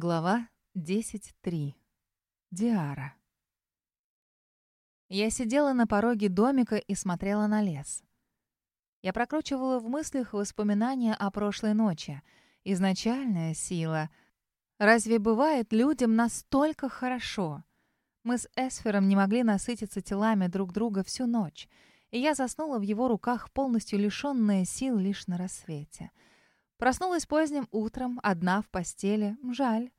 Глава 10.3. Диара. Я сидела на пороге домика и смотрела на лес. Я прокручивала в мыслях воспоминания о прошлой ночи. Изначальная сила. Разве бывает людям настолько хорошо? Мы с Эсфером не могли насытиться телами друг друга всю ночь, и я заснула в его руках, полностью лишённая сил лишь на рассвете — Проснулась поздним утром, одна в постели. Жаль.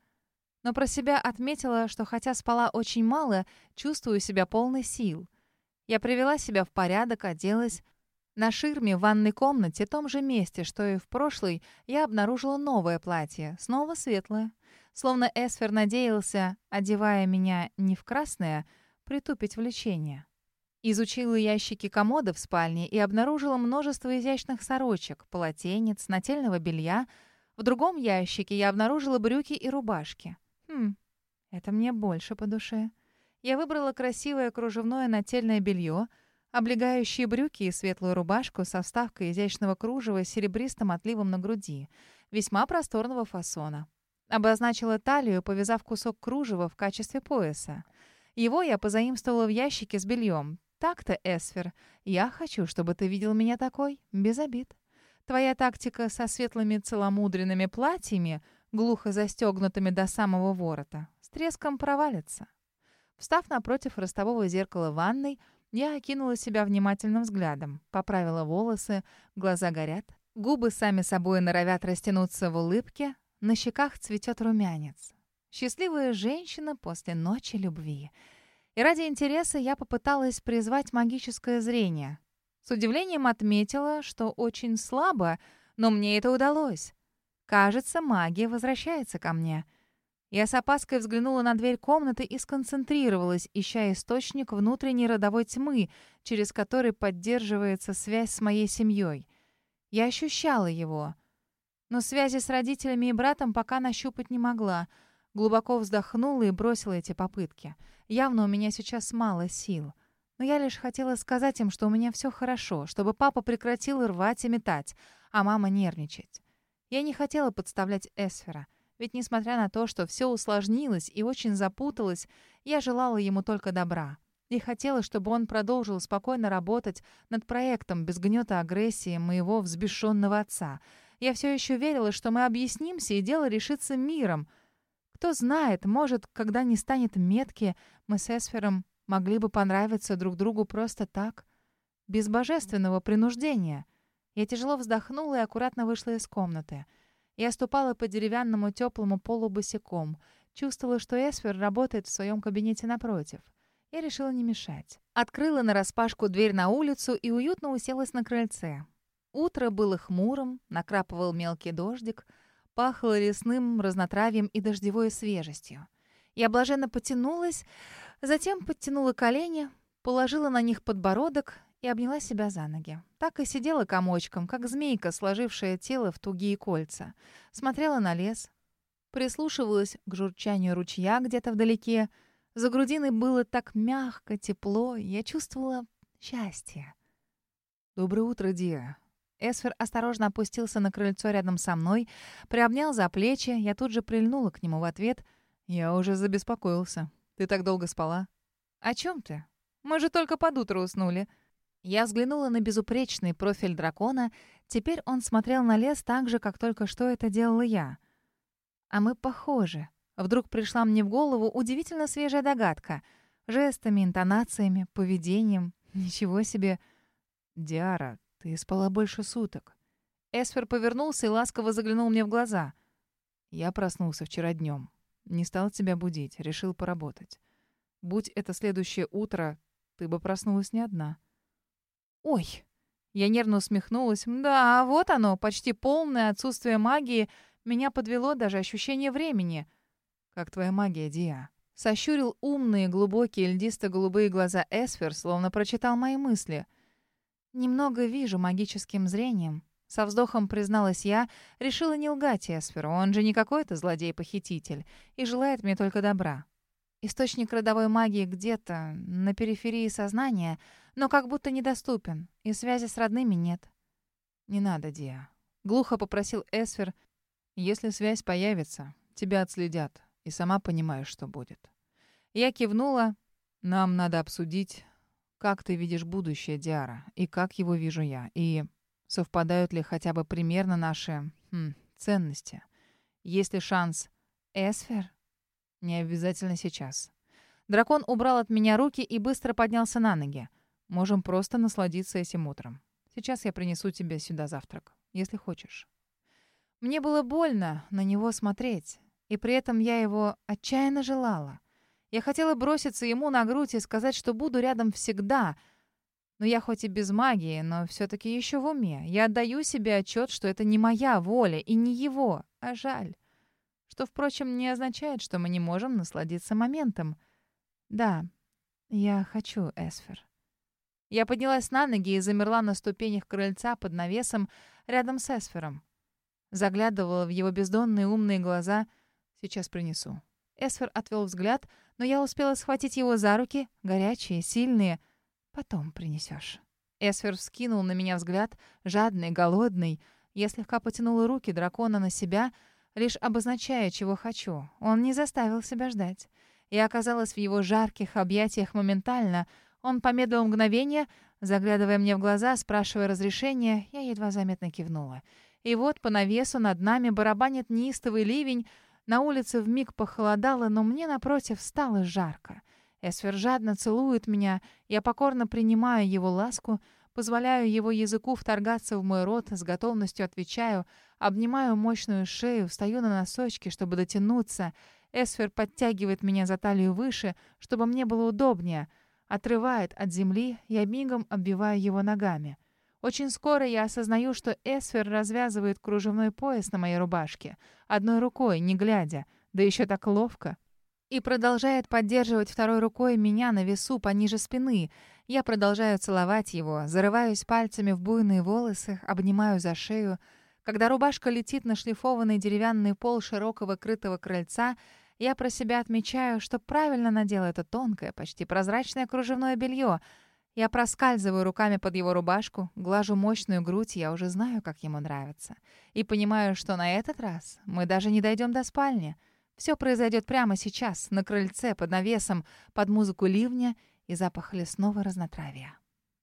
Но про себя отметила, что хотя спала очень мало, чувствую себя полной сил. Я привела себя в порядок, оделась. На ширме в ванной комнате, том же месте, что и в прошлой, я обнаружила новое платье, снова светлое. Словно Эсфер надеялся, одевая меня не в красное, притупить влечение. Изучила ящики комода в спальне и обнаружила множество изящных сорочек, полотенец, нательного белья. В другом ящике я обнаружила брюки и рубашки. Хм, это мне больше по душе. Я выбрала красивое кружевное нательное белье, облегающие брюки и светлую рубашку со вставкой изящного кружева с серебристым отливом на груди, весьма просторного фасона. Обозначила талию, повязав кусок кружева в качестве пояса. Его я позаимствовала в ящике с бельем, так-то, Эсфер, я хочу, чтобы ты видел меня такой, без обид. Твоя тактика со светлыми целомудренными платьями, глухо застегнутыми до самого ворота, с треском провалится. Встав напротив ростового зеркала ванной, я окинула себя внимательным взглядом, поправила волосы, глаза горят, губы сами собой норовят растянуться в улыбке, на щеках цветет румянец. Счастливая женщина после ночи любви — и ради интереса я попыталась призвать магическое зрение. С удивлением отметила, что очень слабо, но мне это удалось. Кажется, магия возвращается ко мне. Я с опаской взглянула на дверь комнаты и сконцентрировалась, ища источник внутренней родовой тьмы, через который поддерживается связь с моей семьей. Я ощущала его. Но связи с родителями и братом пока нащупать не могла — Глубоко вздохнула и бросила эти попытки. Явно у меня сейчас мало сил. Но я лишь хотела сказать им, что у меня все хорошо, чтобы папа прекратил рвать и метать, а мама нервничать. Я не хотела подставлять Эсфера, ведь несмотря на то, что все усложнилось и очень запуталось, я желала ему только добра. И хотела, чтобы он продолжил спокойно работать над проектом без гнета агрессии моего взбешенного отца. Я все еще верила, что мы объяснимся, и дело решится миром — кто знает, может, когда не станет метки, мы с Эсфером могли бы понравиться друг другу просто так, без божественного принуждения. Я тяжело вздохнула и аккуратно вышла из комнаты. Я ступала по деревянному теплому полу босиком. Чувствовала, что Эсфер работает в своем кабинете напротив. Я решила не мешать. Открыла нараспашку дверь на улицу и уютно уселась на крыльце. Утро было хмурым, накрапывал мелкий дождик — Пахло лесным разнотравьем и дождевой свежестью. Я блаженно потянулась, затем подтянула колени, положила на них подбородок и обняла себя за ноги. Так и сидела комочком, как змейка, сложившая тело в тугие кольца. Смотрела на лес, прислушивалась к журчанию ручья где-то вдалеке. За грудиной было так мягко, тепло, я чувствовала счастье. «Доброе утро, Диа», Эсфер осторожно опустился на крыльцо рядом со мной, приобнял за плечи, я тут же прильнула к нему в ответ. «Я уже забеспокоился. Ты так долго спала?» «О чем ты? Мы же только под утро уснули». Я взглянула на безупречный профиль дракона. Теперь он смотрел на лес так же, как только что это делала я. А мы похожи. Вдруг пришла мне в голову удивительно свежая догадка. Жестами, интонациями, поведением. Ничего себе. «Диара, «Ты спала больше суток». Эсфер повернулся и ласково заглянул мне в глаза. «Я проснулся вчера днем. Не стал тебя будить, решил поработать. Будь это следующее утро, ты бы проснулась не одна». «Ой!» Я нервно усмехнулась. «Да, вот оно, почти полное отсутствие магии. Меня подвело даже ощущение времени». «Как твоя магия, Диа?» Сощурил умные, глубокие, льдисто-голубые глаза Эсфер, словно прочитал мои мысли — «Немного вижу магическим зрением», — со вздохом призналась я, решила не лгать Эсферу, он же не какой-то злодей-похититель и желает мне только добра. Источник родовой магии где-то на периферии сознания, но как будто недоступен, и связи с родными нет. «Не надо, Диа», — глухо попросил Эсфер. «Если связь появится, Тебя отследят, и сама понимаешь, что будет. Я кивнула. Нам надо обсудить, как ты видишь будущее Диара, и как его вижу я, и совпадают ли хотя бы примерно наши хм, ценности. Есть ли шанс... Эсфер? Не обязательно сейчас. Дракон убрал от меня руки и быстро поднялся на ноги. Можем просто насладиться этим утром. Сейчас я принесу тебе сюда завтрак, если хочешь. Мне было больно на него смотреть, и при этом я его отчаянно желала. Я хотела броситься ему на грудь и сказать, что буду рядом всегда. Но я хоть и без магии, но все-таки еще в уме. Я отдаю себе отчет, что это не моя воля и не его, а жаль. Что, впрочем, не означает, что мы не можем насладиться моментом. Да, я хочу, Эсфер. Я поднялась на ноги и замерла на ступенях крыльца под навесом рядом с Эсфером. Заглядывала в его бездонные умные глаза. «Сейчас принесу». Эсфер отвел взгляд, но я успела схватить его за руки, горячие, сильные. «Потом принесешь». Эсфер вскинул на меня взгляд, жадный, голодный. Я слегка потянула руки дракона на себя, лишь обозначая, чего хочу. Он не заставил себя ждать. Я оказалась в его жарких объятиях моментально — он помедлил мгновение, заглядывая мне в глаза, спрашивая разрешения, я едва заметно кивнула. И вот по навесу над нами барабанит неистовый ливень, на улице вмиг похолодало, но мне, напротив, стало жарко. Эсфер жадно целует меня, я покорно принимаю его ласку, позволяю его языку вторгаться в мой рот, с готовностью отвечаю, обнимаю мощную шею, встаю на носочки, чтобы дотянуться. Эсфер подтягивает меня за талию выше, чтобы мне было удобнее — отрывает от земли, я мигом оббиваю его ногами. Очень скоро я осознаю, что Эсфер развязывает кружевной пояс на моей рубашке, одной рукой, не глядя, да еще так ловко. И продолжает поддерживать второй рукой меня на весу пониже спины. Я продолжаю целовать его, зарываюсь пальцами в буйные волосы, обнимаю за шею. Когда рубашка летит на шлифованный деревянный пол широкого крытого крыльца — я про себя отмечаю, что правильно надела это тонкое, почти прозрачное кружевное белье. Я проскальзываю руками под его рубашку, глажу мощную грудь, я уже знаю, как ему нравится. И понимаю, что на этот раз мы даже не дойдем до спальни. Все произойдет прямо сейчас, на крыльце, под навесом, под музыку ливня и запах лесного разнотравья.